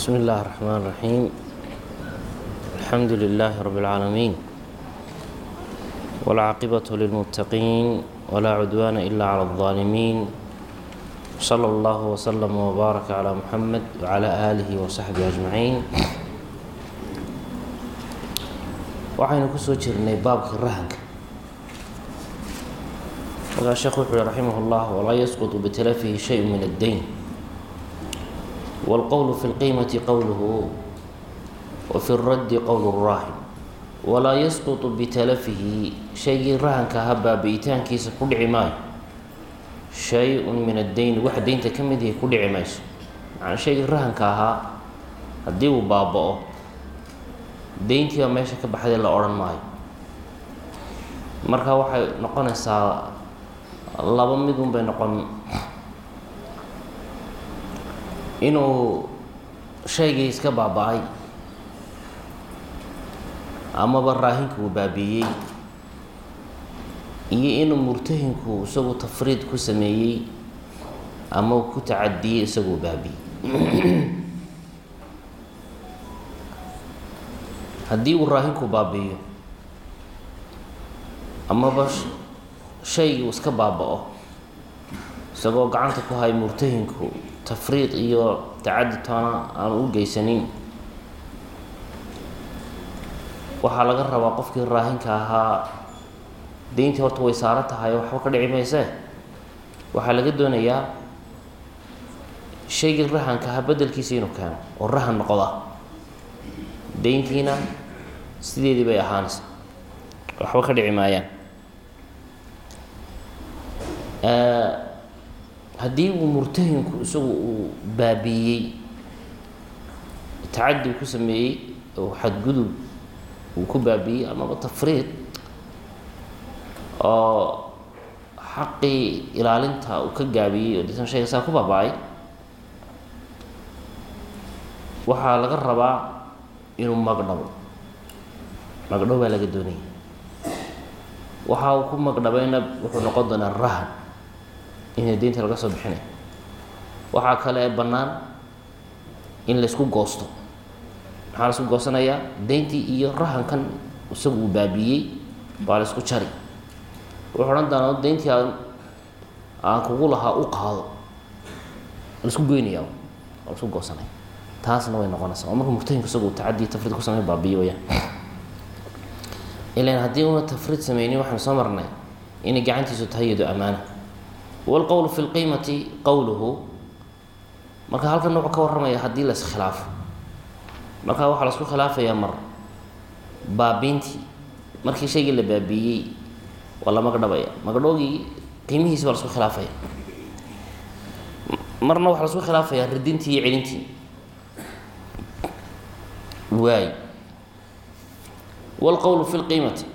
بسم الله الرحمن الرحيم الحمد لله رب العالمين والعاقبة للمتقين ولا عدوان إلا على الظالمين صلى الله وسلم وبارك على محمد وعلى آله وصحبه أجمعين waxaynu kusoo jirnay baabkii rahanka markaa sheekhu wuxu uhi raximah اllah walaa yasquط bitalafihi shay min الdayn wاlqowl fi اlqiimati qowluhu wafi اraddi qowl الraahin walaa yasquط bitalafihi shaygii rahanka ahaa baabi'itaankiisa ku dhici maayo shay-un min addayn wax deynta ka mid ihi ku dhici mayso macnaa shaygii rahanka ahaa haddii uu baaba-o deyntii baa meesha ka baxday la odhan maayo marka waxay noqonaysaa laba midun bay noqon inuu shaygii iska baaba-ay amaba raahinka uu baabiiyey iyo inuu murtahinku isagu tafriid ku sameeyey ama uu ku tacadiyey isaguu baabiiyey haddii uu raahinku baabi'iyo amaba shaygii uu iska baaba-o isagoo gacanta ku hay murtahinku tafriiq iyo tacadi toona aan u geysanin. Waxaa laga rabaa qofkii raahinka ahaa deyntii horta way saaran tahay waxba ka dhici maysee waxaa laga doonayaa shaygii rahanka ahaa beddelkiisa inuu keeno oo rahan noqda. Deyntiina sideedii bay ahaanaysaa waxba ka dhici maayaan haddii uu murtahinku isagu uu baabiiyey tacadi uu ku sameeyey oo xadgudub uu ku baabiiyey amaba tafriid oo xaqii ilaalinta uu ka gaabiyey oo deetana shayga ku baaba-ay waxaa laga rabaa inuu magdhabo magdhow baa laga doonaya waxa uu ku magdhabayna wuxuu noqon doonaa rahan ina deynta laga soo bixinay. Waxaa kale bannaan in laysku goosto. Maxaa la isku goosanayaa? Deyntii iyo rahankan isagu uu baabiiyey baa la isku jari. Wuxuu odhan doonaa deyntii aan aan kugu lahaa u qaado. Laisku goynaya waa la isku goosanaya taasna way noqonaysaa. Oo marka murtahinku isagu tacadii tafriid ku samey baabiyo wayaan ilan haddii una tafriid sameynin waxaanu soo marnay inay gacantiisu tahay yado amaana walqowlu fi lqiimati qowluhu marka halkan wuxuu ka warramaya haddii la iskhilaafo marka waxaa la isku khilaafayaa mar baabiintii markii shaygii la baabiiyey waa la magdhabaya magdhoogii qiimihiisi baa la isku khilaafaya marna waxaa la isku khilaafayaa ridintii iyo celintii waay wاlqowlu fi اlqiimati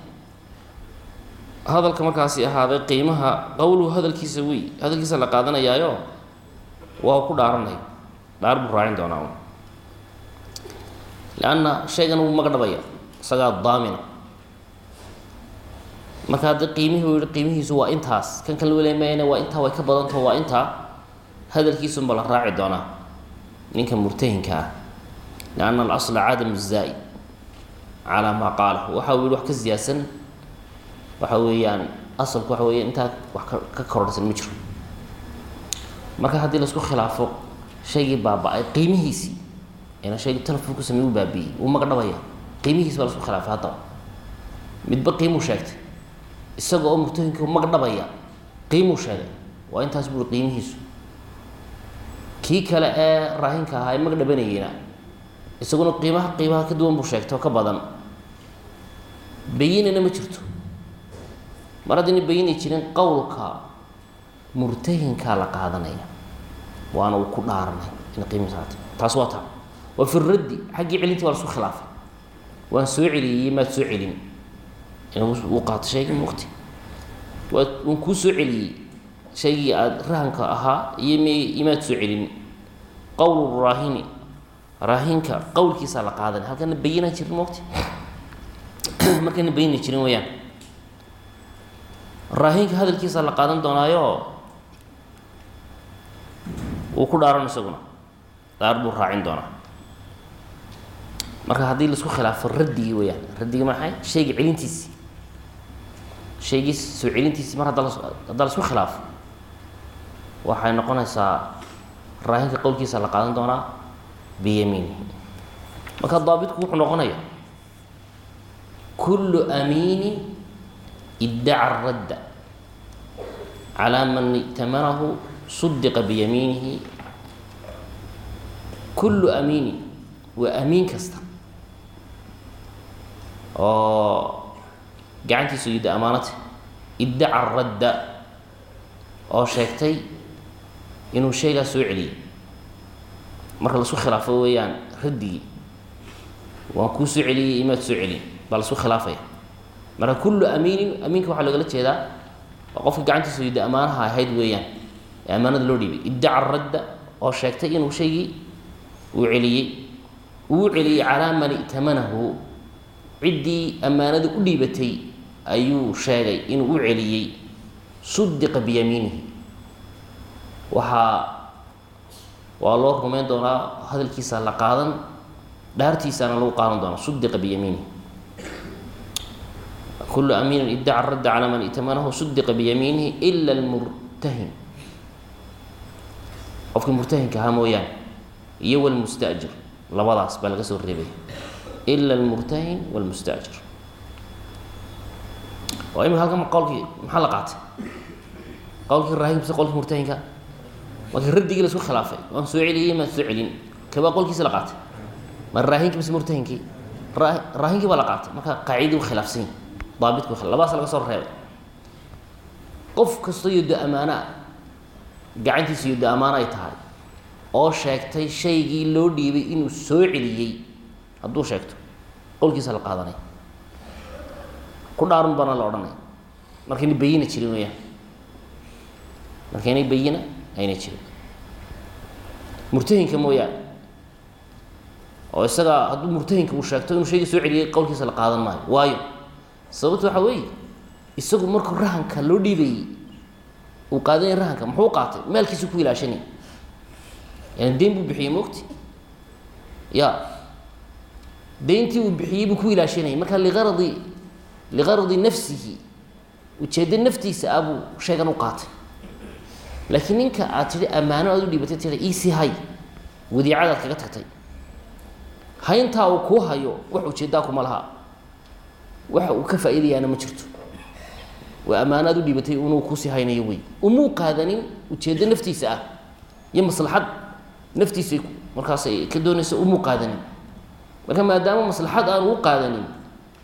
hadalka markaasi ahaaday qiimaha qowluhu hadalkiisa wey hadalkiisa la qaadanayaayo waa ku dhaaranaya dhaar buu raacin doonaa lanna shaygan wuu magdhabaya isagaa daamina. Marka haddii qiimihii u yihi qiimihiisu waa intaas kan kala welemayana waa intaa way ka badantaho waa intaa hadalkiisunba la raaci doonaa. Ninka murtahinka ah. Lianna alasla cadam zaa'id calaa maa qaala waxa uu yihi wax ka siyaadsan waxa weeyaan asalku waxa weya intaa wax ka kororsan ma jiro. Marka haddii la isku khilaafo shaygii baaba-ay qiimihiisii ina shaygii telefon ku samey u baabiiyey wuu magdhabaya qiimihiisi baa la isku khilaafay haddaba. Midba qiimuu sheegtay. Isaga oo murtooyinka magdhabaya qiimuu sheegay. Waa intaas buui qiimihiisu. Kii kale ee raahinka ahaa ee magdhabanayeyna isaguna qiimaha qiimaha ka duwan buu sheegtay oo ka badan. Bayinana ma jirto mar haddayna bayinay jirin qowlka murtahinkaa la qaadanaya. Waana uu ku dhaaranay in qiimisaata taas waa taa. Waa fi xaggii celintii waa lasku khilaafay. Waan soo celiyey maad soo celin. Uu qaato shaygii muqti. Waa waan kuu soo celiyey. Shaygii aada rahanka ahaa iyo m imaad soo celin. Qowl raahini raahinka qowlkiisaa la qaadanay. Halkana bayinaan jirin mogti markayna bayina jirin wayaan raahinka hadalkiisaa la qaadan doonaayo wuu ku dhaaran isaguna dhaar buu raacin doonaa. Marka haddii la isku khilaafo raddigii weyaan raddigii maxay shayga celintiisii shaygiis soo celintiisii mar haddaa la isku khilaafo waxay noqonaysaa raahinka qowlkiisa la qaadan doonaa biyamiinihi marka daabitku wuxuu noqonaya kullu amiinin iddaca radda calaa man i'tamanahu sudiqa biyamiinihi kullu amiinin waa amiin kasta oo gacantiisu yidda amaanata iddaca radda oo sheegtay inuu shaygaas soo celiyey marka la isku khilaafo weeyaan raddigii waan kuu soo celiyey imaad soo celin baa la isku khilaafaya marka kullu amiinin amiinka waxaa loogala jeedaa waa qofka gacantiisu yidda amaanaha ahayd weeyaan. Ee amaanada loo dhiibay. Iddaca radda oo sheegtay inuu shaygii uu celiyey. Uu celiyey calaa man i'tamanahu. Ciddii ammaanada u dhiibatay ayuu sheegay inuu u celiyey. Sudiqa biyamiinihi. Waxaa waa loo rumayn doonaa hadalkiisa la qaadan dhaartiisaana lagu qaadan doonaa. Sudiqa biyamiinihi kullu amiinin iddaca radda calaa man i'tamanahu sudiqa biyamiinihi ila almurtahin qofkii murtahinka ahaa mooyaane iyo walmustajir labadaas baa laga soo reebaya ila almurtahin walmustajir oo imika halkan qowlkii maxaa la qaatay qowlkii raahib mise qowlkii murtahinka markii raddigii la khilaafay waan soo celiyey maan soo celin kabaa qowlkiisa la qaatay ma raahinkii mise murtahinkii raa raahinkii baa la qaatay marka qaacidii u khilaafsan daabitku labadaas laga reebay. Qof kastoo yoddo ammaano ah gacantiisa yoddo ammaano ay tahay oo sheegtay shaygii loo dhiibay inuu soo celiyey hadduu sheegto qowlkiisa la qaadanay. Ku dhaarun baana la odhanay. Markayna bayina jirin weyaan markaynay bayina ayna jirin. Murtahinka mooyaane oo isaga hadduu murtahinka uu sheegto inuu shaygii soo celiyey qowlkiisa la qaadan maayo. Waayo sababta waxaa weeye isagu markuu rahanka loo dhiibayey uu qaadanaya rahanka muxuu qaatay? Maalkiisu ku ilaashanay yani deyn buu bixiyey mogti ya deyntii uu bixiyey buu ku ilaashanayay. Marka liaradi ligaradi nafsihi ujeeddo naftiisa ah sheegan u qaatay. Laakiin ninka aad tidhi ammaano aad u dhiibatay tia iisii hay. Wadiicadaad kaga tagtay. Hayntaa uu kuu hayo wax ujeeddaa kuma laha waxa uu ka faa'iidayaana ma jirto. Waa ammaano aad u dhiibatay unuu kuusii haynayo wey umuu qaadanin ujeeddo naftiisa ah iyo maslaxad naftiisa markaas ay ka doonaysa umuu qaadanin marka maadaama maslaxad aanu u qaadanin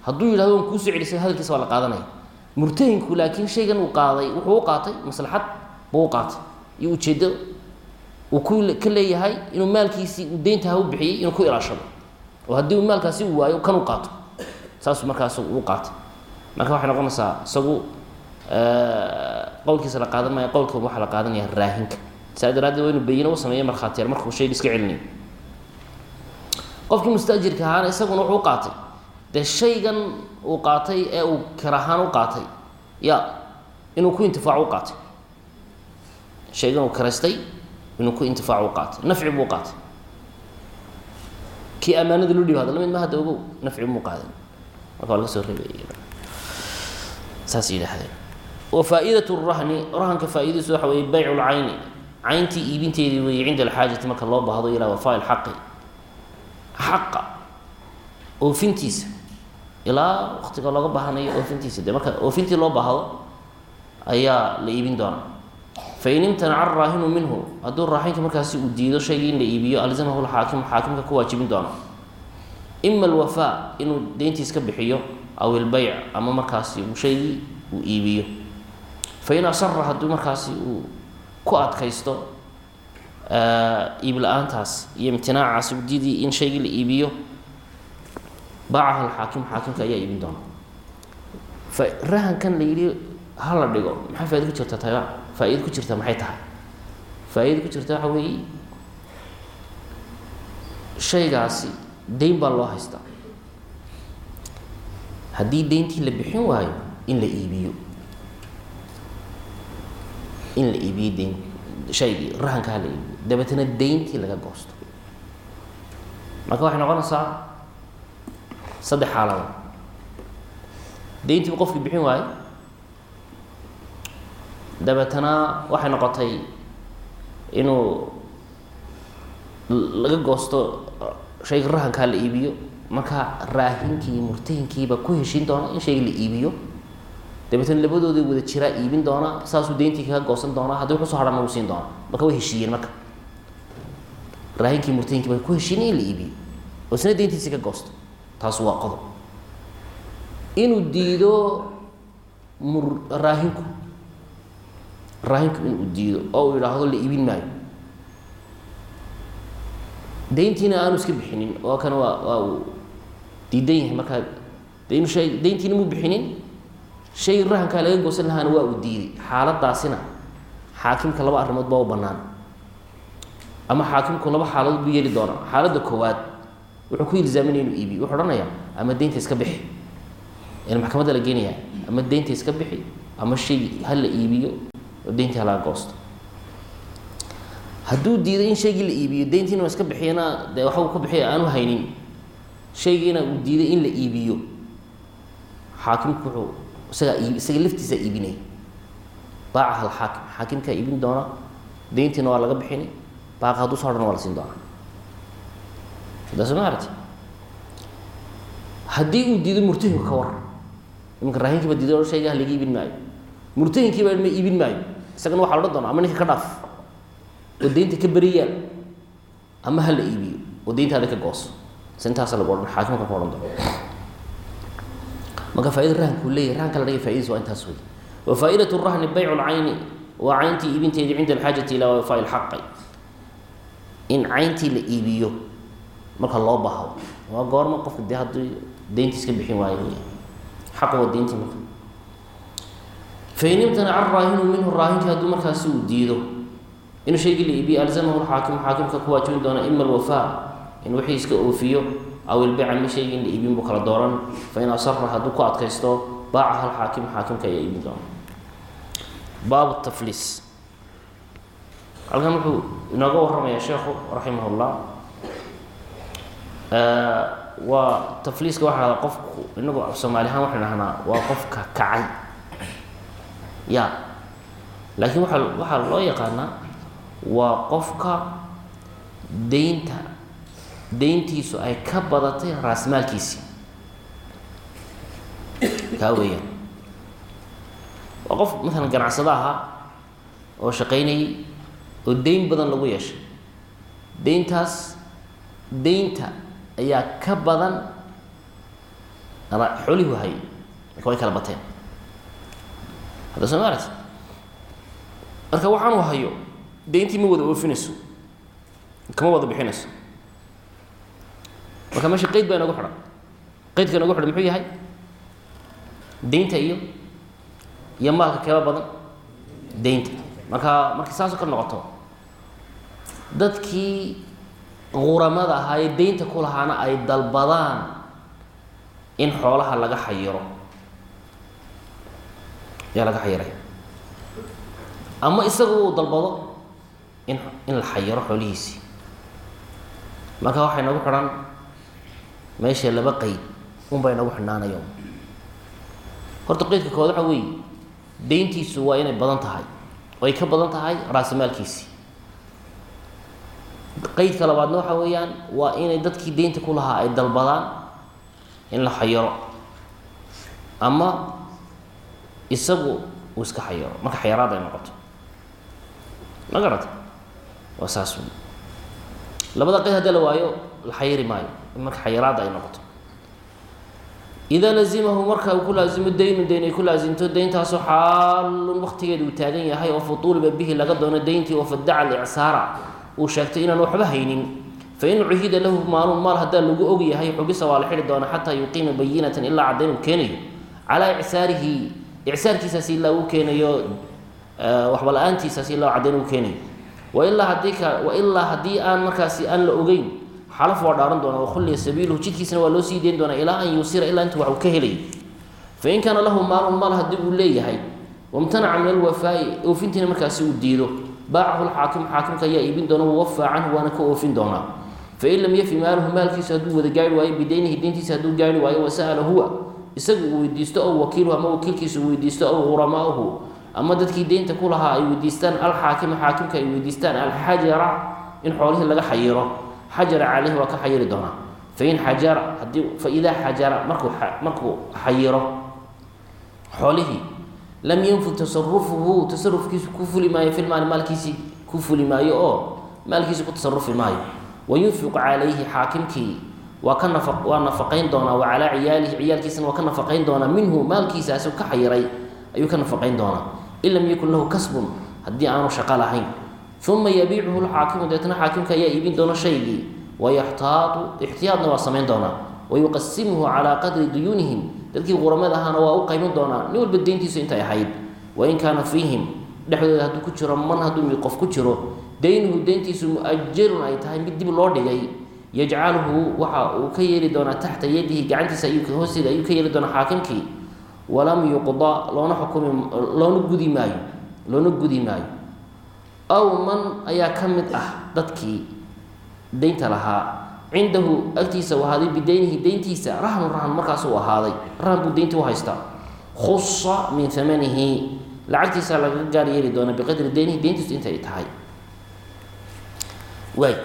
hadduu yidhahdo waan kuusoo celisay hadalkiisa waa la qaadanaya. Murtahinku laakiin shaygan uu qaaday wuxuu u qaatay maslaxad buu u qaatay. Iyo ujeeddo uu ku ka leeyahay inuu maalkiisii uu deyntaha u bixiyey inuu ku ilaashado. Oo haddii uu maalkaasi uu waayo kan u qaato saasuu markaas uu qaatay. Marka waxay noqonaysaa isagu qowlkiisa la qaadan maayo qowlka waxaa la qaadanaya raahinka. Saa daraaddeed waa inuu bayino u sameeyo markhaatiyaal markuu shayga iska celinayo. Qofkii mustajirka ahaana isaguna wuxuu u qaatay. Dee shaygan uu qaatay ee uu karahaan u qaatay ya inuu ku intifaaco u qaatay. Shaygan uu karaystay inuu ku intifaaco u qaatay. Nafci buu u qaatay. Kii ammaanada loo dhiiba hadda ma hadda ogow nafci muu qaadan marka waa laga soo reebay saas yidhaahdeen wa faa'idat rahni rahanka faa'iidadiisu waxa weeye baycu lcayni cayntii iibinteedii weeye cinda alxaajati marka loo baahdo ilaa wafaa lxaqi xaqa oofintiisa. Ilaa waktiga looga baahanayo oofintiisa. De marka oofintii loo baahdo ayaa la iibin doonaa. Fain imtanaca araahinu minhu hadduu raaxinka markaasi uu diido shaygii in la iibiyo alzamahu lxaakimu xaakimka ku waajibin doona ima alwafaa inuu deyntiis ka bixiyo aw ilbayc ama markaasi uu shaygii uu iibiyo fain asara hadduu markaasi uu ku adkaysto iib la'aantaas iyo imtinaacaasi udiidii in shaygii la iibiyo baacaha alxaakimu xaakimka ayaa iibin doona fa rahankan la yidhi ha la dhigo maxay faaida ku jirta tayba faa-iida ku jirta maxay tahay faa-iida ku jirta waxa weeye shaygaasi deyn baa loo haystaa. Haddii deyntii la bixin waayo in la iibiyo. In la iibiyo deyn shaygii rahanka ha la iibiyo. Dabeetana deyntii laga goosto. Marka waxay noqonaysaa saddex xaaladood. Deyntiibu qofkii bixin waayo dabeetana waxay noqotay inuu laga goosto shayga rahankaa la iibiyo marka raahinkii murtahinkiiba ku heshiin doona in shayga la iibiyo. Dabeetana labadooda wada jiraa iibin doona saasuu deyntii kaga goosan doonaa haddii wuxuu soo hadhana uu siin doona. Marka way heshiiyeen marka. Raahinkii murtahinkii ku heshiinay in la iibiyo. Oo isna deyntiisi ka goosto. Taas waa qodob. Inuu diido mur raahinku. Raahinku inuu diido oo uu yidhaahdo la iibin maayo deyntiina aanu iska bixinin oo kan waa waa uu diidan yahay markaa. De inu shay deyntiina muu bixinin? Shay rahankaa laga goosan lahaana waa uu diiday xaaladaasina xaakimka laba arrimood baa u bannaan. Ama xaakimku laba xaaladood buu yeeli doonaa. Xaaladda koowaad wuxuu ku ilzaaminaya inuu iibiyo. Wuxuu odhanayaa ama deynta iska bixi. In maxkamadda la geenayaa ama deynta iska bixi ama shay ha la iibiyo oo deyntii halaga goosto hadduu diiday in shaygii la iibiyo deyntiina iska bixiyana dee waxa uu ka bixiya aanu haynin. Shaygiina uu diiday in la iibiyo. Xaakimku wuxuu isagaa iib isaga laftiisaa iibinaya baaca hal xaakim xaakimkaa iibin doona deyntiina waa laga bixini baaqa hadduu soo hadhana waa la siin doonaa. Daas ma aragti? Haddii uu diido murtahinku ka war iminka raahinkiiba diiday o shaygaha laga iibin maayo. Murtahinkiiba ma iibin maayo. Isagana waxaa la odhan ama ninka ka dhaaf oo deynta ka beriyaal ama ha la iibiyo? Oo deyntaada ka gooso. Se intaasa lagu odhan xaakimka ku odhan doona marka faaida rahanku leeyahy rahanka la dhigay faidadiis waa intaas wey wa faa'idat rahni baycu lcayni waa cayntii iibinteedii cinda alxaajati ilaa wafaa lxaqi in cayntii la iibiyo marka loo baahdo waa goorma qofka dee haddii deyntii iska bixin waayo. Wey xaqu waa deyntii marka. Fain imtanaca raahinu minhu raahinkii hadduu markaasi uu diido inuu shaygii la iibiyo alzamahu lxaakimu xaakimka ku waajibin doona ima alwafaa in wixii iska oofiyo aw ilbica mi shaygii in la iibin buu kala dooran. Fain asara hadduu ku adkaysto baaca hal xaakim xaakimka ayaa iibin doona. Baabu tafliis. Halkan wuxuu inooga warramayaa sheekhu raximah llah waa tafliiska waxaa qofku inagu soomaali ahaan waxay dhahnaa waa qofka kacay. Ya laakiin waaa waxaa loo yaqaanaa waa qofka deynta deyntiisu ay ka badatay raasmaalkiisii kaa weeyaan waa qof maalan ganacsado ahaa oo shaqaynayay oo deyn badan lagu yeeshay deyntaas deynta ayaa ka badan xoolihu hayay marka way kala bateen hadda soo ma aragti marka waxaanu hayo deyntii ma wada oofinayso kama wada bixinayso. Marka meesha qeyd baa inagu xidhan. Qeydka inagu xidhan muxuu yahay? Deynta iyo iyo maalka keeba badan deynta. Marka markay saasoo kale noqoto dadkii quramada ahaa ee deynta ku lahaana ay dalbadaan in xoolaha laga xayiro. Yaa laga xayiraya ama isagu uu dalbado in in la xayiro xoolihiisii marka waxaa inagu xidhan meesha laba qeyd unbaa inagu xidhnaanayo. Horta qeydka kood waxa weeye deyntiisu waa inay badan tahay oo ay ka badan tahay raasimaalkiisii qeydka labaadna waxa weeyaan waa inay dadkii deynta ku lahaa ay dalbadaan in la xayiro ama isagu uu iska xayiro. Marka xayaraad ay noqoto. Ma garata waa saas labada qeyd haddii la waayo la xayiri maayo marka xayiraadda ay noqoto. Idaa lazimahu marka uu ku laazimo daynu dayn ay ku laasimto deyntaasoo xaalun waktigeeda uu taagan yahay oo futuuliba bihi laga doono deyntii oo fadaca alicsaara. Uu sheegtay inaan waxba haynin. Fain cuhida lahu maalun maal haddaa lagu og yahay xubisa waa la xidhi doona xataa yuqiima bayinatan ilaa caddayn uu keenayo. Calaa icsaarihi icsaarkiisaasi ilaa uu keenayo waxba la'aantiisaasi ilaa caddayn uu keenayo wailaa haddii ka wailaa haddii aan markaasi aan la ogeyn xalaf waa dhaaran doona wakhulliya sabiiluhu jidkiisana waa loo sii deyn doonaa ilaa an yuusira ilaa intu wax uu ka helay. Fain kaana lahu maalun maal haddii uu leeyahay wamtanaca min alwafaa'i oofintiina markaasi uu diido. Baacahu lxaakim xaakimka ayaa iibin doona wawafaa canhu waana ka oofin doonaa fain lam yafi maaluhu maalkiisu hadduu wada gaari waayo bidaynihi deyntiisa hadduu gaari waayo wasa'ala huwa isagu uu weydiisto ow wakiiluhu ama wakiilkiisa uu weydiisto ow quramaahu ama dadkii deynta ku lahaa ay weydiistaan alxaakima xaakimka ay weydiistaan alxajara in xoolihii laga xayiro. Xajara caleyhi waa ka xayiri doonaa. Fain xajara haddii faidaa xajara markuu markuu xayiro xoolihii lam yanfud tasarufuhu tasarufkiisu ku fuli maayo filmaali maalkiisii ku fuli maayo oo maalkiisi ku tasarufi maayo. Wayunfiqu calayhi xaakimkii waa ka waa nafaqayn doonaa wa calaa ciyaalihi ciyaalkiisana waa ka nafaqayn doonaa. Minhu maalkiisaasi ka xayiray ayuu ka nafaqayn doonaa in lam yakun lahu kasbun haddii aanu shaqo lahayn. Uma yabiicuhu lxaakimu deetna xaakimka ayaa iibin doona shaygii. Wayaxtaatu ixtiyaadna waa samayn doonaa wayuqasimuhu calaa qadri duyuunihim dadkii quramada ahaana waa u qaybin doonaa nin walba deyntiisu intay ahayd. Wain kaana fiihim dhexdooda hadduu ku jiro man hadduu mid qof ku jiro deynuhu deyntiisu mu'ajarun ay tahay mid dib loo dhigay. Yajcaluhu waxa uu ka yeeli doonaa taxta yadihi gacantiisa hoosteeda ayuu ka yeeli doonaa xaakimkii walam yuqda loona xukumi loona gudi maayo loona gudi maayo. Aw man ayaa ka mid ah dadkii deynta lahaa cindahu agtiisa u ahaaday bideynihi deyntiisa rahnu rahn markaas uu ahaaday rahn buu deyntii u haystaa. Khusa min amanihi lacagtiisa lagaga gaar yeeli doonaa biqadri deynihi deyntiisu intay tahay. Waay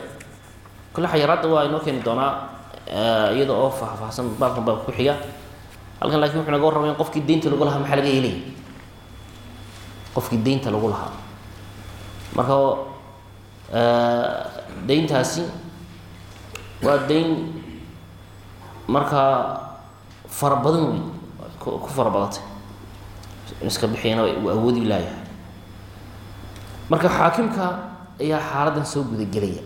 kule xayaraadda waa inoo keeni doonaa iyada oo faahfaahsan baabkan baabka ku xiga halkan laakiin wuxuu naga warramay in qofkii deynta lagu lahaa maxaa laga yeelaya qofkii deynta lagu lahaa. Marka deyntaasi waa deyn markaa fara badan wey ku fara badatay. Iska bixiyana uu awoodi laayahay marka xaakimka ayaa xaaladdan soo gudagelaya.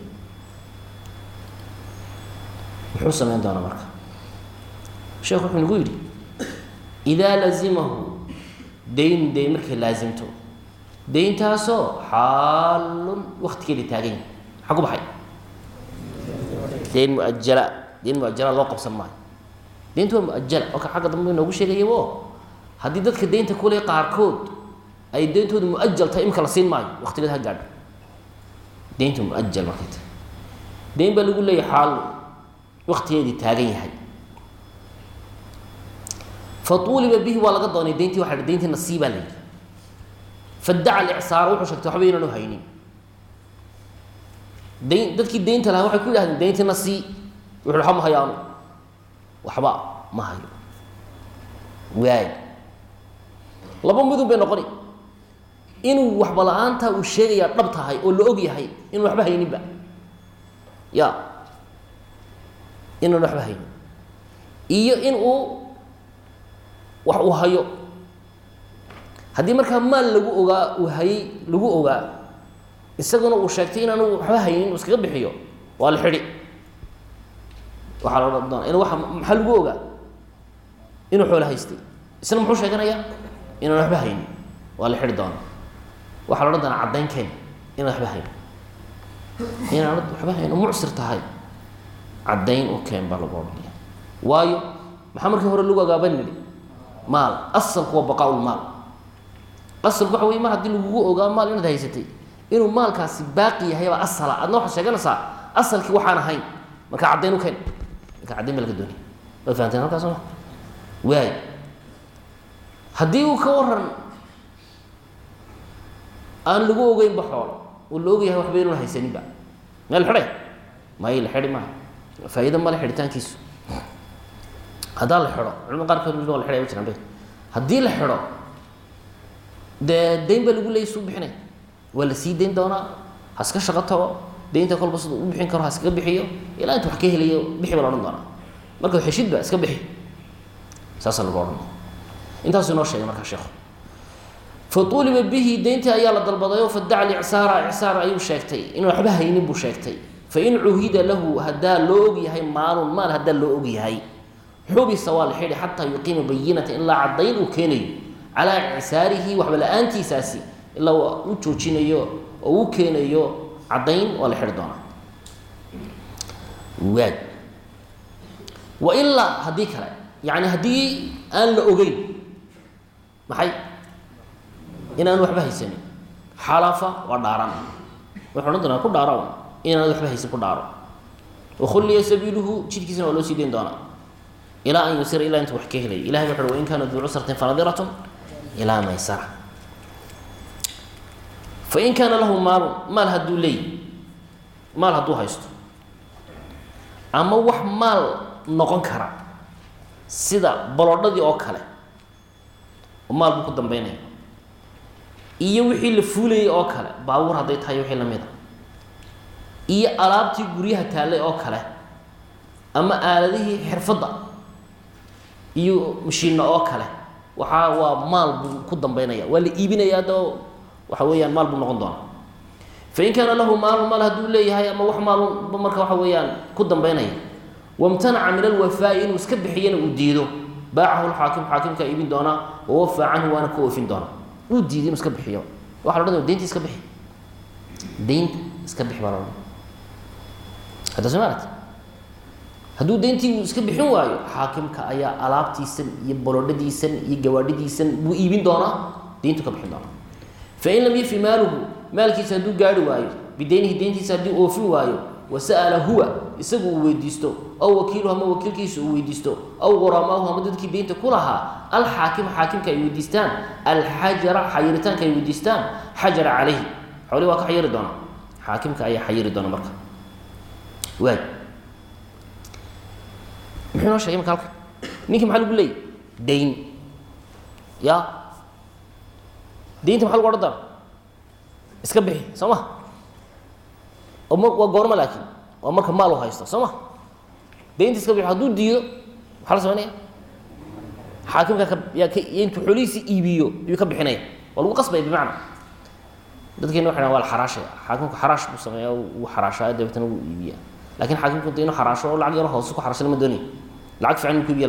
Muxuu sameyn doonaa marka. Sheekhu wuxuu nagu yidhi idaa lazimahu deyn deyn markay laasimto deyntaasoo xaalun waktigeeda taagan yahay maxaa ku baxay deyn muajala deyn muajala loo qabsan maayo deynta waa muajala oo ka xagga dambe inoogu sheegayabo haddii dadka deynta kule qaarkood ay deyntooda muajal tahay imika la siin maayo waktigeeda ha gaadho deynta muajal markay tahay deyn baa lagu leeyahay xaal waktigeedii taagan yahay fa uliba bihi waa laga doonay deyntii waa la deyntii nasiibaa la yidhi fadaca alicsaara wuxuu sheegtay waxba inaanu haynin dayn dadkii deynta lahaa waxay ku yidhahdeen deyntii nasii wuxu waxba ma hayo anu waxba ma hayo waay laba midun bay noqoni inuu waxba la'aantaa uu sheegayaa dhab tahay oo la og yahay inuu waxba hayninba ya inaan waxba haynin iyo in uu wax uu hayo. Haddii markaa maal lagu ogaa uu hayay lagu ogaa isaguna uu sheegtay inaanu waxba haynin iskaga bixiyo waa la xidhi. Waxaa la doona in waa maxaa lagu ogaa inuu xoolo haystay. Isna muxuu sheeganayaa inaan waxba haynin waa la xidhi doona waxaa la doonaa caddayn inaan waxba haynin. Inaanad waxba hayno mucsir tahay. Caddayn u keen baa lagu odhanaya waayo maxaa markii hore lagu ogaaba nidhi maal asalku waa baqaaulmaal asalku waxa wey mar haddii lagugu ogaa maal inaad haysatay. Inuu maalkaasi baaqi yahay baa asala adna waxaad sheeganaysaa asalkii waxaan ahayn. Marka caddayn u keen. Marka caddayn baa laga doonaya waad fahanteen halkaas ma waay haddii uu ka waran aan lagu ogeynba xoolo oo la og yahay waxba inuun haysaninba meel xidhay? May la xidhi maaha. Faa'iida male xidhitaankiisu haddaa la xidho. Culamada qaarkood la xidhay ma jiraan haddii la xidho dee dayn baa lagu leeyay suu bixinay. Waa la sii dayn doonaa? Ha iska shaqo tago? Daynta kolba siduu u bixin karo ha iskaga bixiyo? Ilaa intu wax ka helayo bixi baa la odhan doonaa. Marka xeshidba iska bixi. Saasaa lagu odhanaya intaasuu inoo sheegay markaa sheekhu. Fauliba bihi deyntii ayaa la dalbadayo fadaca licsaara icsaar ayuu sheegtay. Inuu waxba haynin buu sheegtay. Fain cuhida lahu haddaa loo og yahay maalun maal haddaa loo og yahay xubisa waa la xidhi xataa yuqiima bayinata ilaa caddayn uu keenayo. Calaa icsaarihi waxba la'aantiisaasi ilaa u joojinayo oo u keenayo caddayn waa la xidhi doonaa. Waay wa ilaa haddii kale yani haddii aan la ogeyn maxay? Inaan waxba haysanin. Xalafa waa dhaaran wuxu odhan doonaa ku dhaaro. Inaanad waxba haysan ku dhaaro. Wakhulliya sabiiluhu jidkiisana waa loo sii dayn doonaa ilaa an yusira ilaa intu wax ka helay ilahay wuxu wain kaana duu cusratin fanadiratun ilaa maysara fain kaana lahu maalun maal hadduu leey maal hadduu haysto ama wax maal noqon kara sida bolodhadii oo kale oo maal buu ku dambeynaya iyo wixii la fuulayay oo kale baabuur hadday tahay wixii la mid a iyo alaabtii guryaha taallay oo kale ama aaladihii xirfadda iyo mashiinna oo kale. Waxaa waa maal buu ku dambeynaya waa la iibinaya adoo waxa weeyaan maal buu noqon doonaa. Fain kaana lahu maalun maal hadduu leeyahay ama wax maalun marka waxa weeyaan ku dambeynaya wamtanaca min alwafaa'i inuu iska bixiyana uu diido. Baacahu lxaakim xaakimkaa iibin doonaa. Wawafaa canhu waana ka oofin doonaa. Uu diiday inuu iska bixiyo. Waxa la odhanaya deynta iska bixi. Deynta iska bixi baa la odhanaya hadda soo maaragti hadduu deyntii iska bixin waayo xaakimka ayaa alaabtiisan iyo bolodhadiisan iyo gawaadhidiisan buu iibin doonaa deyntu ka bixin doonaa. Fain lam yafi maaluhu maalkiisa hadduu gaari waayo bideynihi deyntiisa haddii oofin waayo wasa'ala huwa isagu uu weydiisto aw wakiiluhu ama wakiilkiisa uu weydiisto aw quramaahu ama dadkii deynta ku lahaa alxaakima xaakimka ay weydiistaan alxajara xayiritaanka ay weydiistaan xajara calayhi. Xoolihi waa ka xayiri doonaa. Xaakimka ayaa xayiri doona marka. Waay muxuu noo shegay marka halka ninkii maxaa lagu leeyay? Dayn ya. Deynta maxaa lagu odhan doona iska bixi soo ma? M waa goorma laakiin. Waa marka maal u haysto soo ma? Deynta iska bixi hadduu diido maxaa la sameynaya? Xaakimka ka yaa ka intuu xoolihiisi iibiyo ayuu ka bixinaya. Waa lagu qasbaya bimacna dadkeena waxay dhahan waa la xaraashaya. Xaakimku xaraash buu sameeya wuu xaraashaa dabeetana wuu iibiya laakiin xaakimku inta inuu xaraasho oo lacag yaro hoose ku xaraasho lama doonaya lacag fiican inuu ku la